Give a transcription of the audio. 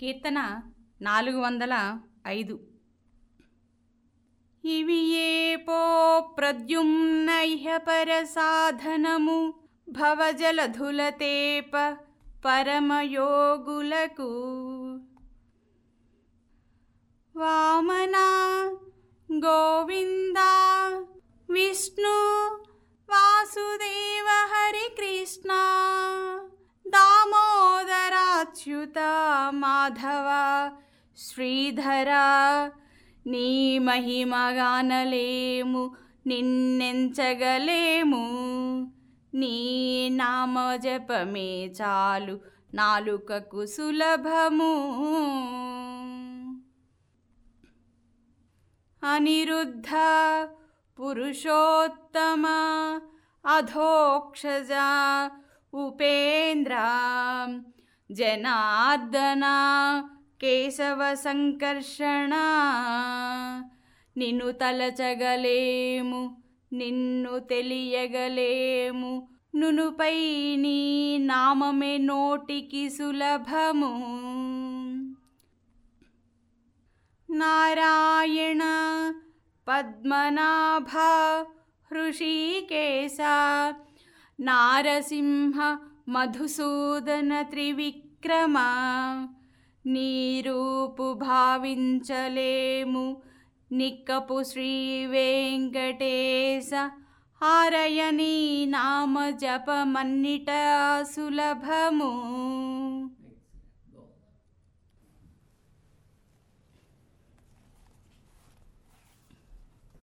కీర్తన నాలుగు వందల ఐదు. ఇవి ఏ పో ప్రద్యుమ్నహ్య పరసాధనము భవజలధులతేప పరమయోగులకు. వామన గోవిందా విష్ణు వాసుదే అచ్యుత మాధవ శ్రీధర నీ మహిమగానలేము నిన్నెంచగలేము నీ నామ జపమే చాలు నాలుకకు సులభము అనిరుద్ధ పురుషోత్తమ అధోక్షజ ఉపేంద్ర జనార్దన కేశవ సంకర్షణ నిన్ను తలచగలేము నిన్ను తెలియగలేము నునుపై నీ నామమే నోటికి సులభము నారాయణ పద్మనాభ హృషికేశ నారసింహ మధుసూదన త్రివిక్రమ నీరూపు భావించలేము నిక్కపు శ్రీ వెంకటేశ హారయని నామ జపమన్నిట సులభము